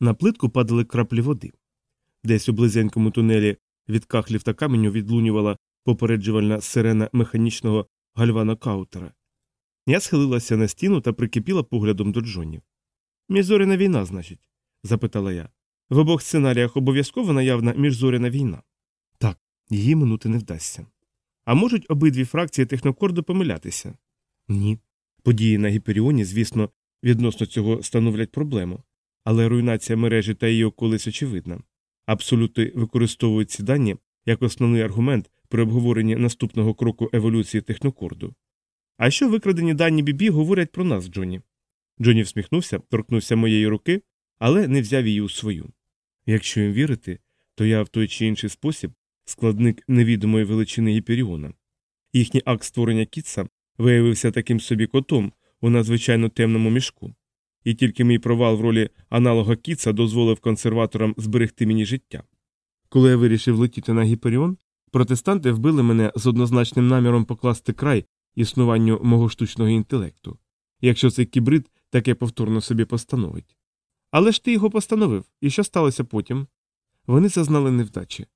На плитку падали краплі води. Десь у близенькому тунелі від кахлів та каменю відлунювала попереджувальна сирена механічного гальвана-каутера. Я схилилася на стіну та прикипіла поглядом до Джонні. Міжзоряна війна, значить? запитала я. В обох сценаріях обов'язково наявна міжзоряна війна. Так, її минути не вдасться. А можуть обидві фракції технокорду помилятися? Ні. Події на Гіперіоні, звісно, відносно цього становлять проблему, але руйнація мережі та її околиць очевидна. Абсолюти використовують ці дані як основний аргумент при обговоренні наступного кроку еволюції технокорду. А що викрадені дані Бібі говорять про нас, Джонні? Джонні всміхнувся, торкнувся моєї руки, але не взяв її у свою. Якщо їм вірити, то я в той чи інший спосіб складник невідомої величини Гіперіона. Їхній акт створення Кітса виявився таким собі котом у надзвичайно темному мішку, і тільки мій провал в ролі аналога Кітса дозволив консерваторам зберегти мені життя. Коли я вирішив летіти на Гіперіон, протестанти вбили мене з однозначним наміром покласти край існуванню мого штучного інтелекту, якщо цей кібрид таке повторно собі постановить. Але ж ти його постановив, і що сталося потім? Вони зазнали невдачі.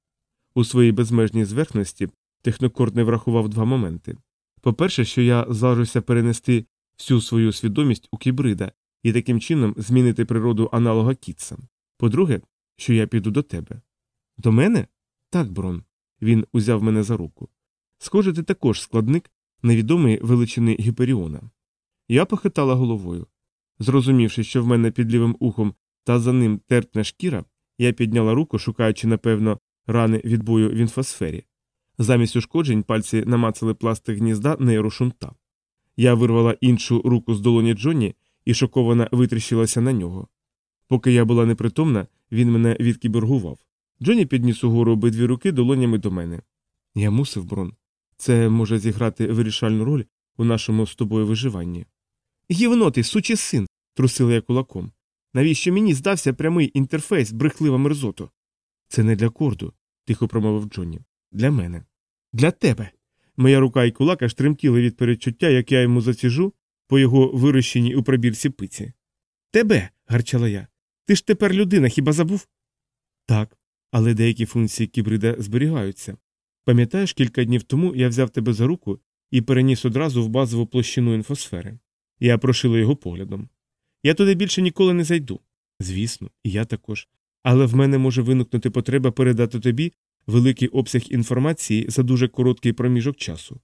У своїй безмежній зверхності технокорд не врахував два моменти. По-перше, що я зважуся перенести всю свою свідомість у кібрида і таким чином змінити природу аналога Кітса. По-друге, що я піду до тебе. До мене? Так, Брон. Він узяв мене за руку. Схоже, ти також складник невідомої величини Гіперіона. Я похитала головою. Зрозумівши, що в мене під лівим ухом та за ним тертна шкіра, я підняла руку, шукаючи, напевно, рани від бою в інфосфері. Замість ушкоджень пальці намацали пластик гнізда нейрошунта. Я вирвала іншу руку з долоні Джонні і шокована витріщилася на нього. Поки я була непритомна, він мене відкібергував. Джонні підніс угору обидві руки долонями до мене. Я мусив, Брон. Це може зіграти вирішальну роль у нашому з тобою виживанні. Гівно сучий син, трусила я кулаком. Навіщо мені здався прямий інтерфейс брехлива мерзоту? Це не для корду, тихо промовив Джонні. Для мене. Для тебе. Моя рука і кулак аж тремтіли від передчуття, як я йому заціжу по його вирощеній у пробірці пиці. Тебе. гарчала я. Ти ж тепер людина, хіба забув? Так, але деякі функції кібрида зберігаються. Пам'ятаєш, кілька днів тому я взяв тебе за руку і переніс одразу в базову площину інфосфери. Я прошила його поглядом. Я туди більше ніколи не зайду. Звісно, і я також. Але в мене може виникнути потреба передати тобі великий обсяг інформації за дуже короткий проміжок часу.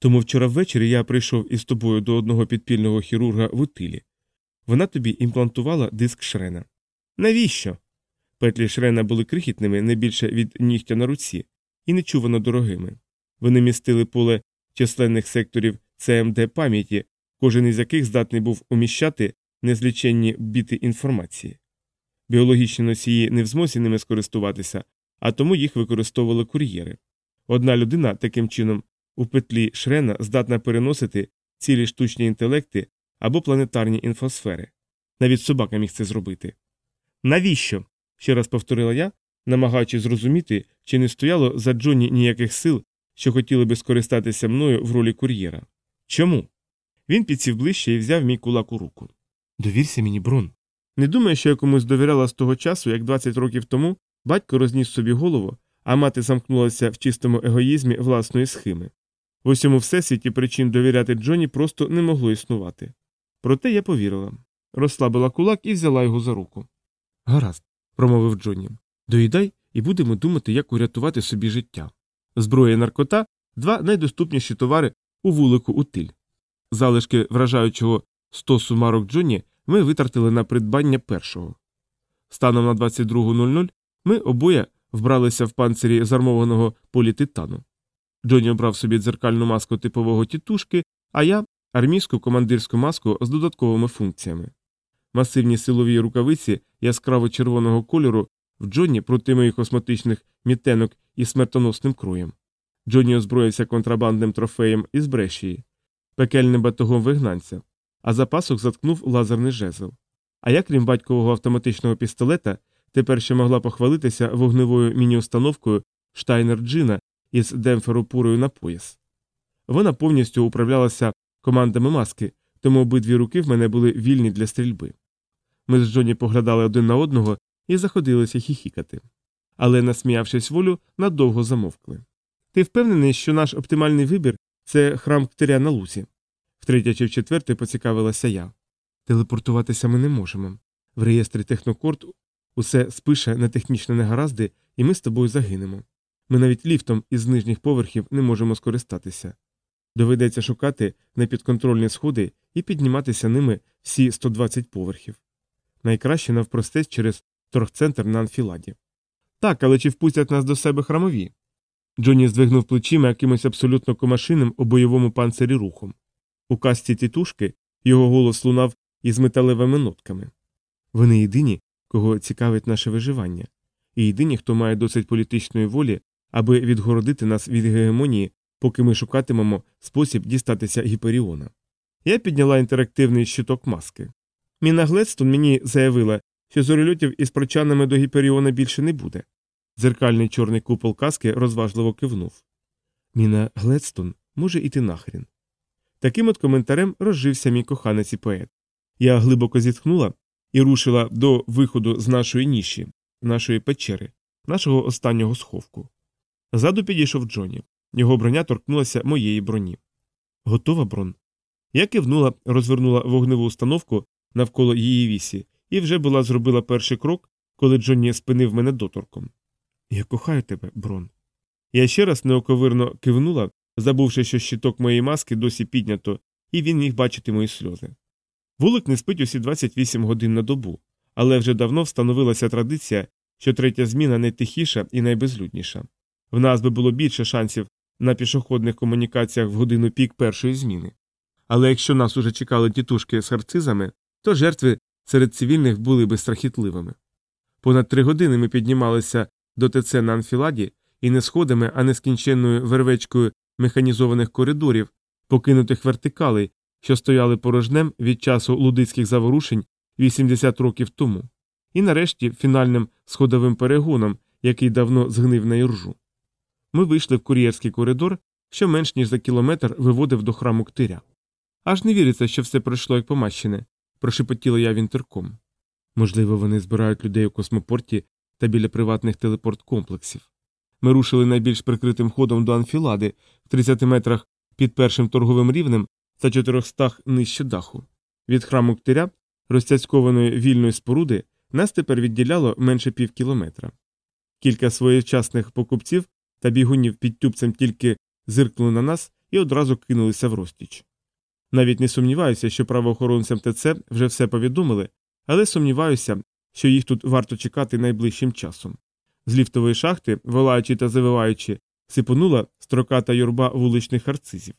Тому вчора ввечері я прийшов із тобою до одного підпільного хірурга в утилі. Вона тобі імплантувала диск шрена. Навіщо? Петлі шрена були крихітними не більше від нігтя на руці, і нечувано дорогими. Вони містили поле численних секторів ЦМД пам'яті, кожен із яких здатний був уміщати незліченні біти інформації. Біологічні носії не в змозі ними скористуватися, а тому їх використовували кур'єри. Одна людина таким чином у петлі шрена здатна переносити цілі штучні інтелекти або планетарні інфосфери. Навіть собака міг це зробити. Навіщо? ще раз повторила я, намагаючись зрозуміти, чи не стояло за Джонні ніяких сил, що хотіли би скористатися мною в ролі кур'єра. Чому? Він підсів ближче і взяв мій кулак у руку. Довірся мені, Брон. Не думаю, що я комусь довіряла з того часу, як 20 років тому батько розніс собі голову, а мати замкнулася в чистому егоїзмі власної схеми. В усьому всесвіті причин довіряти Джоні просто не могло існувати. Проте я повірила. Розслабила кулак і взяла його за руку. Гаразд, промовив Джонні. Доїдай і будемо думати, як урятувати собі життя. Зброя і наркота два найдоступніші товари у вулику утиль. Залишки вражаючого стосу марок Джонні ми витратили на придбання першого. Станом на 22.00 ми обоє вбралися в панцирі зармованого політитану. Джонні обрав собі дзеркальну маску типового тітушки, а я армійську командирську маску з додатковими функціями. Масивні силові рукавиці яскраво червоного кольору в Джонні проти моїх косметичних мітенок із смертоносним кроєм. Джонні озброївся контрабандним трофеєм із брешії, пекельним батогом вигнанця, а за пасок заткнув лазерний жезл. А я, крім батькового автоматичного пістолета, тепер ще могла похвалитися вогневою міні-установкою Штайнер Джина із демферопурою на пояс. Вона повністю управлялася командами маски, тому обидві руки в мене були вільні для стрільби. Ми з Джоні поглядали один на одного і заходилися хіхікати. Але, насміявшись волю, надовго замовкли. Ти впевнений, що наш оптимальний вибір це храм ктиря на лузі? Втретє чи вчетверте поцікавилася я. Телепортуватися ми не можемо. В реєстрі Технокорт усе спише на технічні негаразди, і ми з тобою загинемо. Ми навіть ліфтом із нижніх поверхів не можемо скористатися. Доведеться шукати непідконтрольні сходи і підніматися ними всі 120 поверхів. Найкраще навпростець через торгцентр на анфіладі. Так, але чи впустять нас до себе храмові? Джонні здвигнув плечима якимось абсолютно комашиним у бойовому панцирі рухом. У касті тітушки його голос лунав із металевими нотками. Вони єдині, кого цікавить наше виживання, і єдині, хто має досить політичної волі, аби відгородити нас від гегемонії, поки ми шукатимемо спосіб дістатися Гіперіона. Я підняла інтерактивний щиток маски. Міна Гледстон мені заявила, що зорольотів із прочанами до Гіперіона більше не буде. Дзеркальний чорний купол каски розважливо кивнув. Міна Гледстон може іти нахрін. Таким от коментарем розжився мій коханець і поет. Я глибоко зітхнула і рушила до виходу з нашої ніші, нашої печери, нашого останнього сховку. Ззаду підійшов Джоні. Його броня торкнулася моєї броні. Готова, брон? Я кивнула, розвернула вогневу установку навколо її вісі і вже була зробила перший крок, коли Джонні спинив мене доторком. Я кохаю тебе, брон. Я ще раз неоковирно кивнула, забувши, що щиток моєї маски досі піднято, і він міг бачити мої сльози. Вулик не спить усі 28 годин на добу, але вже давно встановилася традиція, що третя зміна найтихіша і найбезлюдніша. В нас би було більше шансів на пішохідних комунікаціях в годину пік першої зміни. Але якщо нас уже чекали тітушки з харцизами, то жертви серед цивільних були би страхітливими. Понад три години ми піднімалися до ТЦ на анфіладі і не сходами, а нескінченною вервечкою механізованих коридорів, покинутих вертикалей, що стояли порожнем від часу лудицьких заворушень 80 років тому, і нарешті фінальним сходовим перегоном, який давно згнив на іржу. Ми вийшли в кур'єрський коридор, що менш ніж за кілометр виводив до храму ктиря. Аж не віриться, що все пройшло як помащене, прошепотіла я вінтерком. Можливо, вони збирають людей у космопорті та біля приватних телепорт-комплексів. Ми рушили найбільш прикритим ходом до анфілади в 30 метрах під першим торговим рівнем та 400 нижче даху. Від храму ктиря, розцяцькованої вільної споруди, нас тепер відділяло менше пів кілометра. Кілька своєчасних покупців та бігунів під тюбцем тільки зиркнули на нас і одразу кинулися в розтіч. Навіть не сумніваюся, що правоохоронцям ТЦ вже все повідомили, але сумніваюся, що їх тут варто чекати найближчим часом. З ліфтової шахти, волаючи та завиваючи, сипонула строката юрба вуличних харцизів.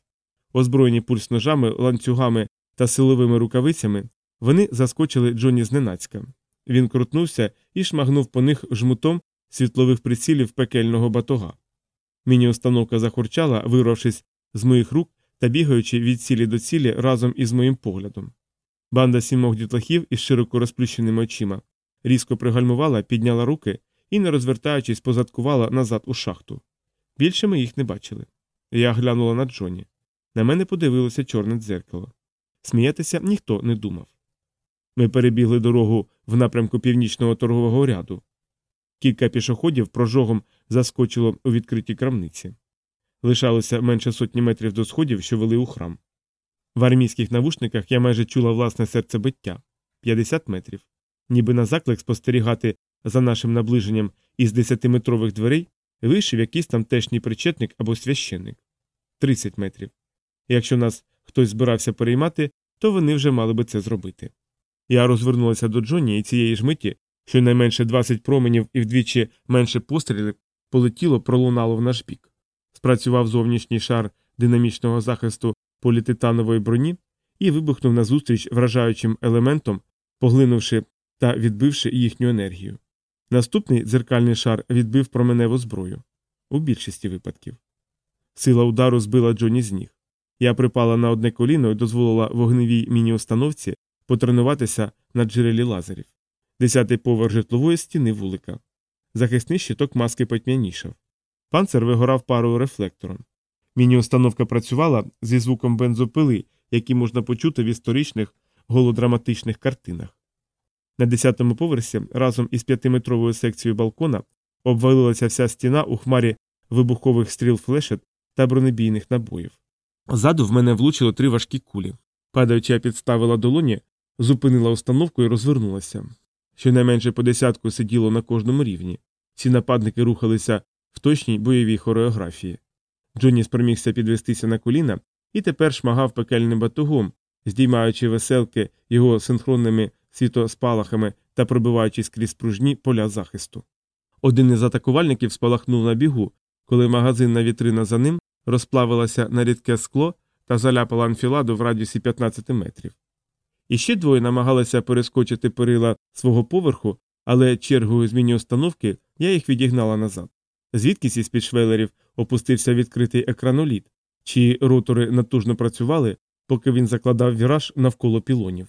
Озброєні пульс-ножами, ланцюгами та силовими рукавицями, вони заскочили Джоні зненацька. Він крутнувся і шмагнув по них жмутом світлових прицілів пекельного батога. Міні-установка захурчала, вирвавшись з моїх рук та бігаючи від цілі до цілі разом із моїм поглядом. Банда сімох дітлахів із широко розплющеними очима різко пригальмувала, підняла руки і, не розвертаючись, позадкувала назад у шахту. Більше ми їх не бачили. Я глянула на Джоні. На мене подивилося чорне дзеркало. Сміятися ніхто не думав. Ми перебігли дорогу в напрямку північного торгового ряду. Кілька пішоходів прожогом заскочило у відкриті крамниці. Лишалося менше сотні метрів до сходів, що вели у храм. В армійських навушниках я майже чула власне серцебиття 50 метрів. Ніби на заклик спостерігати за нашим наближенням із десятиметрових дверей вийшов якийсь там тешній причетник або священник 30 метрів. Якщо нас хтось збирався переймати, то вони вже мали би це зробити. Я розвернулася до Джонні і цієї ж миті, щонайменше 20 променів і вдвічі менше пострілів полетіло, пролунало в наш бік. Спрацював зовнішній шар динамічного захисту політитанової броні і вибухнув назустріч вражаючим елементом, поглинувши та відбивши їхню енергію. Наступний дзеркальний шар відбив променеву зброю у більшості випадків. Сила удару збила Джоні з ніг. Я припала на одне коліно і дозволила вогневій міні-установці потренуватися на джерелі лазерів. Десятий поверх житлової стіни вулика. Захисний щиток маски потьмянішав. Панцер вигорав парою рефлектором. Міні-установка працювала зі звуком бензопили, який можна почути в історичних голодраматичних картинах. На десятому поверсі разом із п'ятиметровою секцією балкона обвалилася вся стіна у хмарі вибухових стріл флешет та бронебійних набоїв. Ззаду в мене влучило три важкі кулі. Падаючи, я підставила долоні, зупинила установку і розвернулася. Щонайменше по десятку сиділо на кожному рівні. Всі нападники рухалися в точній бойовій хореографії. Джонні спромігся підвестися на коліна і тепер шмагав пекельним батугом, здіймаючи веселки його синхронними світоспалахами та пробиваючись крізь пружні поля захисту. Один із атакувальників спалахнув на бігу, коли магазинна вітрина за ним розплавилася на рідке скло та заляпала анфіладу в радіусі 15 метрів. Іще двоє намагалися перескочити перила свого поверху, але чергою зміні установки я їх відігнала назад. Звідкись із під швелерів опустився відкритий екраноліт, чиї ротори натужно працювали, поки він закладав віраж навколо пілонів.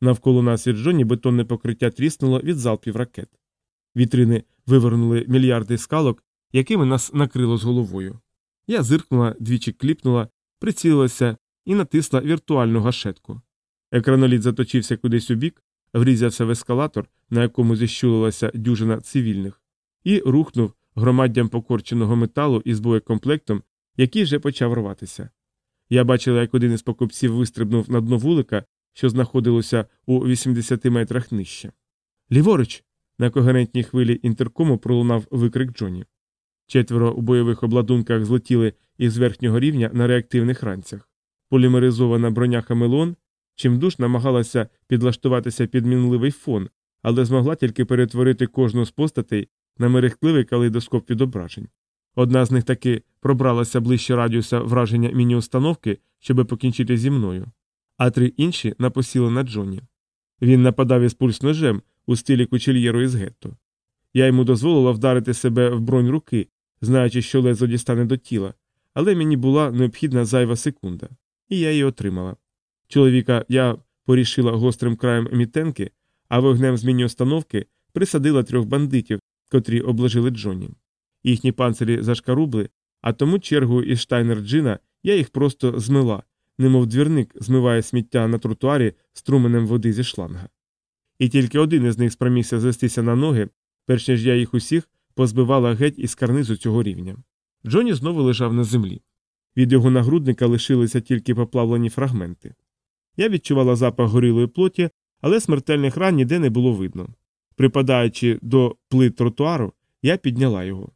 Навколо нас від Джоні бетонне покриття тріснуло від залпів ракет. Вітрини вивернули мільярди скалок, якими нас накрило з головою. Я зиркнула, двічі кліпнула, прицілилася і натисла віртуальну гашетку. Екраноліт заточився кудись у бік, врізався в ескалатор, на якому зіщулилася дюжина цивільних, і рухнув громаддям покорченого металу із боєкомплектом, який вже почав рватися. Я бачила, як один із покупців вистрибнув на дно вулика, що знаходилося у 80 метрах нижче. Ліворуч! На когерентній хвилі інтеркому пролунав викрик Джоні. Четверо у бойових обладунках злетіли із верхнього рівня на реактивних ранцях. Полімеризована броня Хамелон чимдуж намагалася підлаштуватися під мінливий фон, але змогла тільки перетворити кожну з постатей на мерехтливий калейдоскоп відображень. Одна з них таки пробралася ближче радіуса враження міні-установки, щоби покінчити зі мною, а три інші напосіли на Джоні. Він нападав із пульс ножем у стилі кучельєру із гетто. Я йому дозволила вдарити себе в бронь руки, знаючи, що лезо дістане до тіла, але мені була необхідна зайва секунда, і я її отримала. Чоловіка я порішила гострим краєм мітенки, а вогнем зміні установки присадила трьох бандитів, котрі обложили Джонні. Їхні панцирі зашкарубли, а тому чергою із штайнер Джина я їх просто змила, немов двірник змиває сміття на тротуарі струменем води зі шланга. І тільки один із них спромігся звестися на ноги, перш ніж я їх усіх позбивала геть із карнизу цього рівня. Джонні знову лежав на землі. Від його нагрудника лишилися тільки поплавлені фрагменти. Я відчувала запах горілої плоті, але смертельних ран ніде не було видно. Припадаючи до плит тротуару, я підняла його.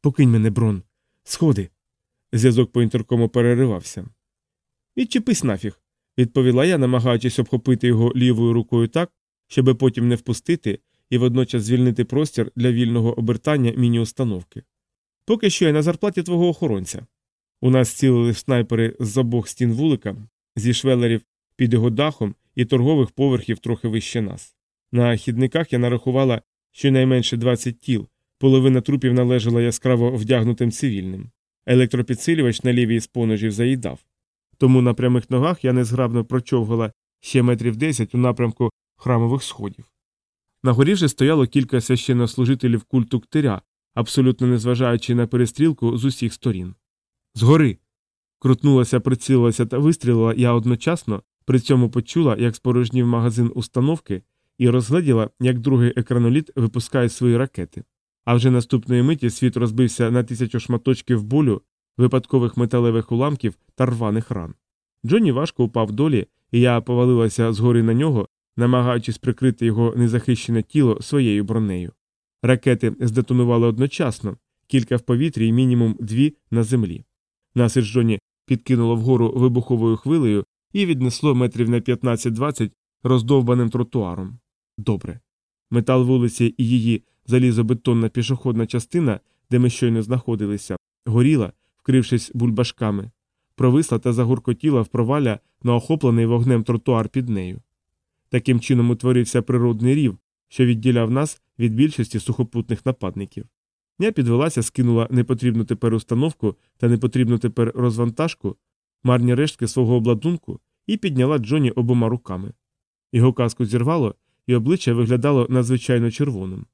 Покинь мене, брон. Сходи. Зв'язок по інтеркому переривався. Відчепись нафіг, відповіла я, намагаючись обхопити його лівою рукою так, щоби потім не впустити і водночас звільнити простір для вільного обертання міні-установки. Поки що я на зарплаті твого охоронця. У нас цілили снайпери з обох стін вулика, зі швелерів під його дахом і торгових поверхів трохи вище нас. На хідниках я нарахувала щонайменше 20 тіл, половина трупів належала яскраво вдягнутим цивільним. Електропідсилювач на лівій з поножів заїдав. Тому на прямих ногах я незграбно прочовгала ще метрів 10 у напрямку храмових сходів. На горі вже стояло кілька священнослужителів культу ктиря, абсолютно незважаючи на перестрілку з усіх сторін. Згори. Крутнулася, прицілилася та вистрілила я одночасно, при цьому почула, як спорожнів магазин установки, і розгляділа, як другий екраноліт випускає свої ракети. А вже наступної миті світ розбився на тисячу шматочків болю, випадкових металевих уламків та рваних ран. Джонні важко упав долі, і я повалилася згори на нього, намагаючись прикрити його незахищене тіло своєю бронею. Ракети здетонували одночасно, кілька в повітрі і мінімум дві на землі. Нас із Джонні підкинуло вгору вибуховою хвилею і віднесло метрів на 15-20 роздовбаним тротуаром. Добре. Метал вулиці і її залізобетонна пішохідна частина, де ми щойно знаходилися, горіла, вкрившись бульбашками, провисла та загуркотіла в проваля на охоплений вогнем тротуар під нею. Таким чином утворився природний рів, що відділяв нас від більшості сухопутних нападників. Я підвелася, скинула непотрібну тепер установку та непотрібну тепер розвантажку, марні рештки свого обладунку і підняла Джоні обома руками. Його каску зірвало, і обличчя виглядало надзвичайно червоним.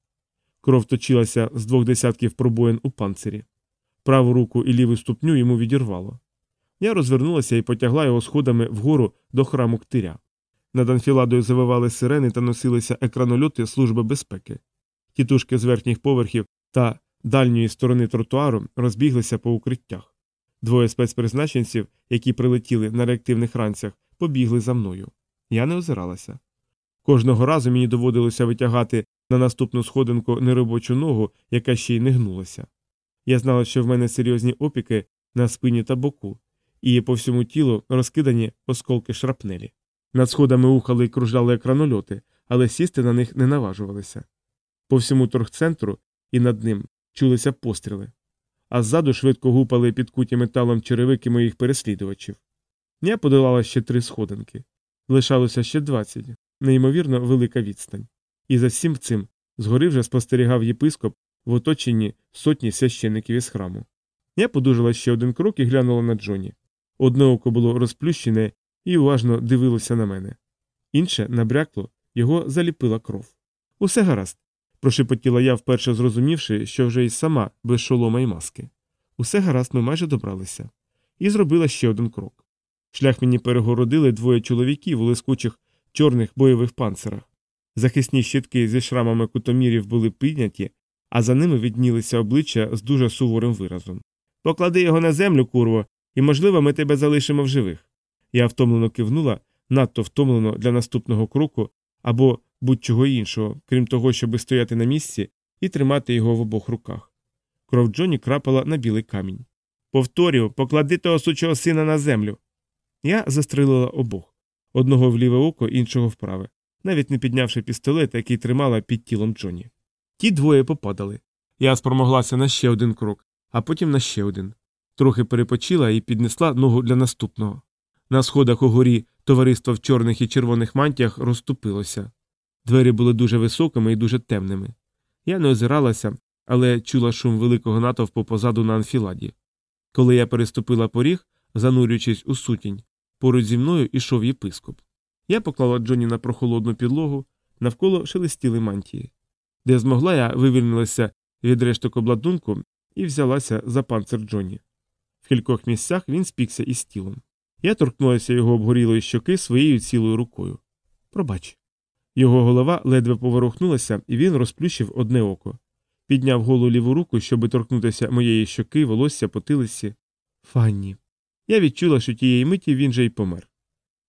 Кров точилася з двох десятків пробоїн у панцирі. Праву руку і ліву ступню йому відірвало. Я розвернулася і потягла його сходами вгору до храму ктиря. Над анфіладою завивали сирени та носилися екранольоти Служби безпеки. Тітушки з верхніх поверхів та дальньої сторони тротуару розбіглися по укриттях. Двоє спецпризначенців, які прилетіли на реактивних ранцях, побігли за мною. Я не озиралася. Кожного разу мені доводилося витягати на наступну сходинку неробочу ногу, яка ще й не гнулася. Я знала, що в мене серйозні опіки на спині та боку, і по всьому тілу розкидані осколки шрапнелі. Над сходами ухали й кружляли екранольоти, але сісти на них не наважувалися. По всьому торгцентру і над ним чулися постріли, а ззаду швидко гупали підкуті металом черевики моїх переслідувачів. Я подолала ще три сходинки. Лишалося ще двадцять, неймовірно велика відстань. І за всім цим згори вже спостерігав єпископ в оточенні сотні священиків із храму. Я подужала ще один крок і глянула на Джоні. Одне око було розплющене і уважно дивилося на мене. Інше набрякло, його заліпила кров. Усе гаразд, прошепотіла я, вперше зрозумівши, що вже й сама без шолома й маски. Усе гаразд, ми майже добралися. І зробила ще один крок. Шлях мені перегородили двоє чоловіків у лискучих чорних бойових панцирах. Захисні щитки зі шрамами кутомірів були підняті, а за ними віднілися обличчя з дуже суворим виразом. Поклади його на землю, курво, і, можливо, ми тебе залишимо в живих. Я втомлено кивнула, надто втомлено для наступного кроку або будь-чого іншого, крім того, щоби стояти на місці і тримати його в обох руках. Кров Джоні крапала на білий камінь. Повторюю, поклади того сучого сина на землю. Я застрелила обох одного в ліве око, іншого в праве, навіть не піднявши пістолет, який тримала під тілом Джоні. Ті двоє попадали. Я спромоглася на ще один крок, а потім на ще один. Трохи перепочила і піднесла ногу для наступного. На сходах угорі товариство в чорних і червоних мантіях розступилося. Двері були дуже високими і дуже темними. Я не озиралася, але чула шум великого натовпу позаду на анфіладі. Коли я переступила поріг, занурюючись у сутінь, поруч зі мною ішов єпископ. Я поклала Джоні на прохолодну підлогу, навколо шелестіли мантії. Де змогла, я вивільнилася від решток обладунку і взялася за панцир Джоні. В кількох місцях він спікся із тілом. Я торкнулася його обгорілої щоки своєю цілою рукою. Пробач. Його голова ледве поворухнулася, і він розплющив одне око. Підняв голу ліву руку, щоби торкнутися моєї щоки, волосся потилиці. Фанні. Я відчула, що тієї миті він же й помер.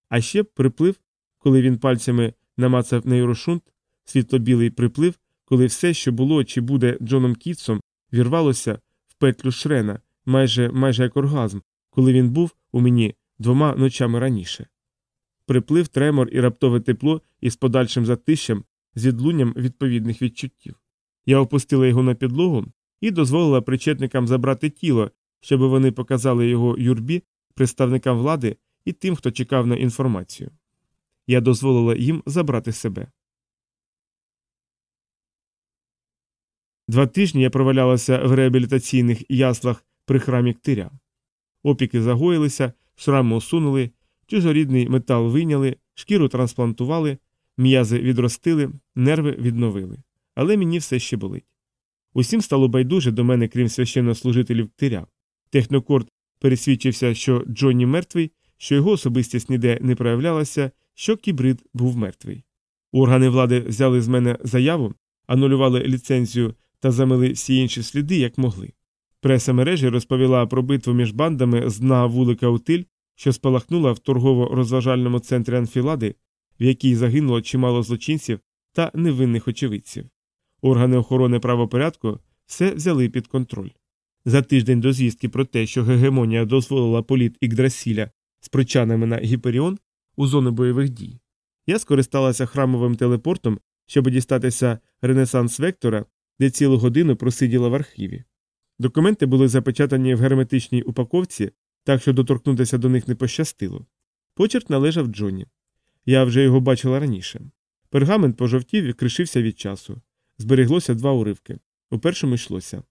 А ще приплив, коли він пальцями намацав нейрошунт, світло-білий приплив, коли все, що було чи буде Джоном Кітсом, вірвалося в петлю шрена, майже майже як оргазм, коли він був у мені двома ночами раніше. Приплив тремор і раптове тепло із подальшим затищем з відлунням відповідних відчуттів. Я опустила його на підлогу і дозволила причетникам забрати тіло, щоб вони показали його юрбі, представникам влади і тим, хто чекав на інформацію. Я дозволила їм забрати себе. Два тижні я провалялася в реабілітаційних яслах при храмі ктиря. Опіки загоїлися, шрами усунули, чужорідний метал вийняли, шкіру трансплантували, м'язи відростили, нерви відновили. Але мені все ще болить. Усім стало байдуже до мене, крім священнослужителів ктиря. Технокорд пересвідчився, що Джонні мертвий, що його особистість ніде не проявлялася, що кібрид був мертвий. Органи влади взяли з мене заяву, анулювали ліцензію та замили всі інші сліди, як могли. Преса мережі розповіла про битву між бандами з дна вулика Утиль, що спалахнула в торгово-розважальному центрі Анфілади, в якій загинуло чимало злочинців та невинних очевидців. Органи охорони правопорядку все взяли під контроль. За тиждень до звістки про те, що гегемонія дозволила політ Ікдрасіля з причанами на Гіперіон у зону бойових дій. Я скористалася храмовим телепортом, щоб дістатися Ренесанс Вектора, де цілу годину просиділа в архіві. Документи були запечатані в герметичній упаковці, так що доторкнутися до них не пощастило. Почерк належав Джонні. Я вже його бачила раніше. Пергамент пожовтів і кришився від часу. Збереглося два уривки. У першому йшлося.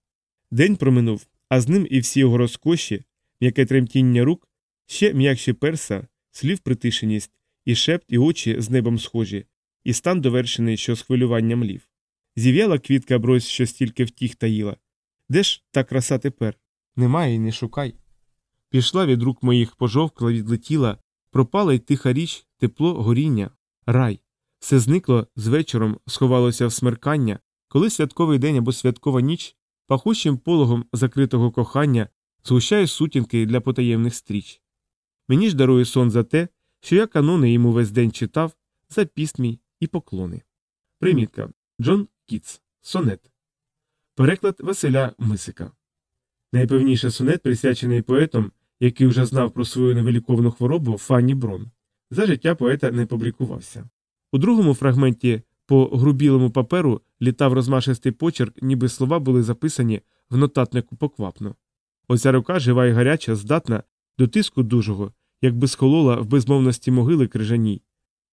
День проминув, а з ним і всі його розкоші, м'яке тремтіння рук, ще м'якші перса, слів притишеність, і шепт, і очі з небом схожі, і стан довершений, що з хвилюванням лів. Зів'яла квітка брось, що стільки втіх таїла. Де ж та краса тепер? Немає і не шукай. Пішла від рук моїх пожовкла, відлетіла, пропала й тиха річ, тепло, горіння, Рай. Все зникло з вечором, сховалося в смеркання, коли святковий день або святкова ніч пахущим пологом закритого кохання згущає сутінки для потаємних стріч. Мені ж дарує сон за те, що я канони йому весь день читав, за пісмій і поклони. Примітка Джон Кітс. Сонет. Переклад Василя Мисика. Найпевніше сонет присвячений поетом, який вже знав про свою невиліковну хворобу Фанні Брон. За життя поета не публікувався. У другому фрагменті по грубілому паперу літав розмашистий почерк, ніби слова були записані в нотатнику поквапно. Оця рука жива і гаряча, здатна до тиску дужого, якби схолола в безмовності могили крижаній.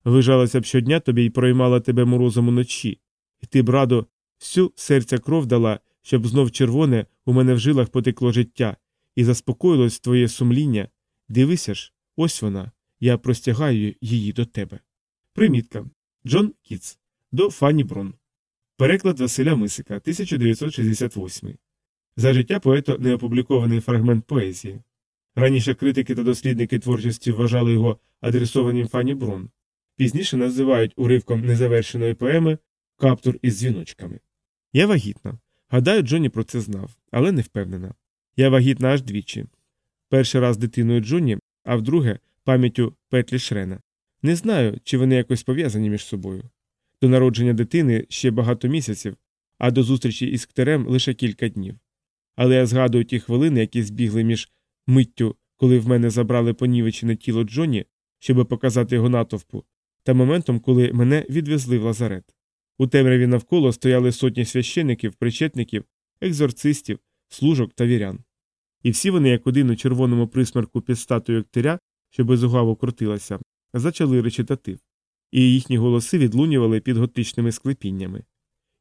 Вижалася б щодня тобі і проймала тебе морозом уночі, і ти б радо всю серця кров дала, щоб знов червоне у мене в жилах потекло життя, і заспокоїлось твоє сумління. Дивися ж, ось вона, я простягаю її до тебе. Примітка Джон Кітс до Фанні Брон. Переклад Василя Мисика, 1968. За життя поета неопублікований фрагмент поезії. Раніше критики та дослідники творчості вважали його адресованим Фанні Брон. Пізніше називають уривком незавершеної поеми Каптур із дзвіночками. Я вагітна. Гадаю, Джонні про це знав, але не впевнена. Я вагітна аж двічі. Перший раз дитиною Джонні, а вдруге пам'яттю Петлі Шрена. Не знаю, чи вони якось пов'язані між собою. До народження дитини ще багато місяців, а до зустрічі із ктерем лише кілька днів. Але я згадую ті хвилини, які збігли між миттю, коли в мене забрали понівечене тіло Джонні, щоб показати його натовпу, та моментом, коли мене відвезли в лазарет. У темряві навколо стояли сотні священиків, причетників, екзорцистів, служок та вірян. І всі вони, як один у червоному присмерку під статую ктиря, що безугаво крутилася, зачали речитатив, і їхні голоси відлунювали під готичними склепіннями.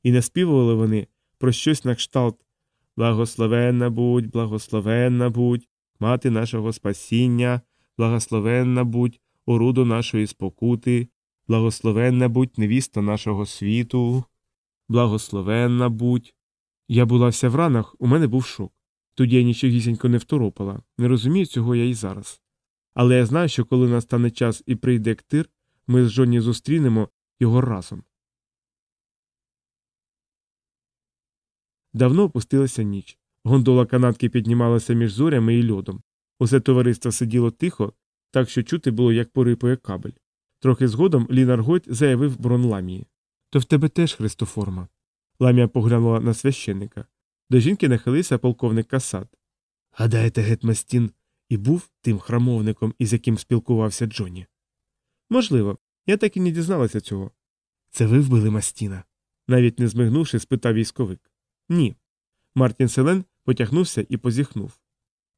І наспівували вони про щось на кшталт Благословенна будь, благословенна будь, мати нашого спасіння, благословенна будь, орудо нашої спокути, благословенна будь невіста нашого світу, благословенна будь. Я була вся в ранах, у мене був шок. Тоді я нічогісінько не второпала, не розумію цього я і зараз. Але я знаю, що коли настане час і прийде ктир, ми з Джонні зустрінемо його разом. Давно опустилася ніч. Гондола канатки піднімалася між зорями і льодом. Усе товариство сиділо тихо, так що чути було, як порипує кабель. Трохи згодом Лінар Гойт заявив бронь ламії. То в тебе теж христоформа. Ламія поглянула на священника. До жінки нахилився полковник Касат. Гадаєте, гетмастін і був тим храмовником, із яким спілкувався Джонні? Можливо, я так і не дізналася цього. Це ви вбили Мастіна? навіть не змигнувши, спитав військовик. Ні. Мартін Селен потягнувся і позіхнув.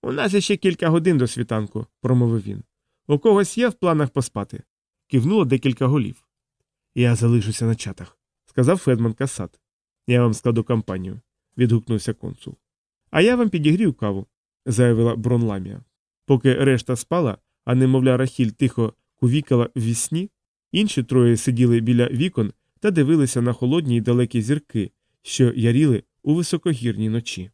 У нас іще кілька годин до світанку, промовив він. У когось є в планах поспати. Кивнуло декілька голів. Я залишуся на чатах, сказав Федман Касат. Я вам складу кампанію, відгукнувся консул. А я вам підігрію каву, заявила Бронламія. Поки решта спала, а немовля Рахіль тихо кувікала в вісні, інші троє сиділи біля вікон та дивилися на холодні й далекі зірки, що яріли у високогірній ночі.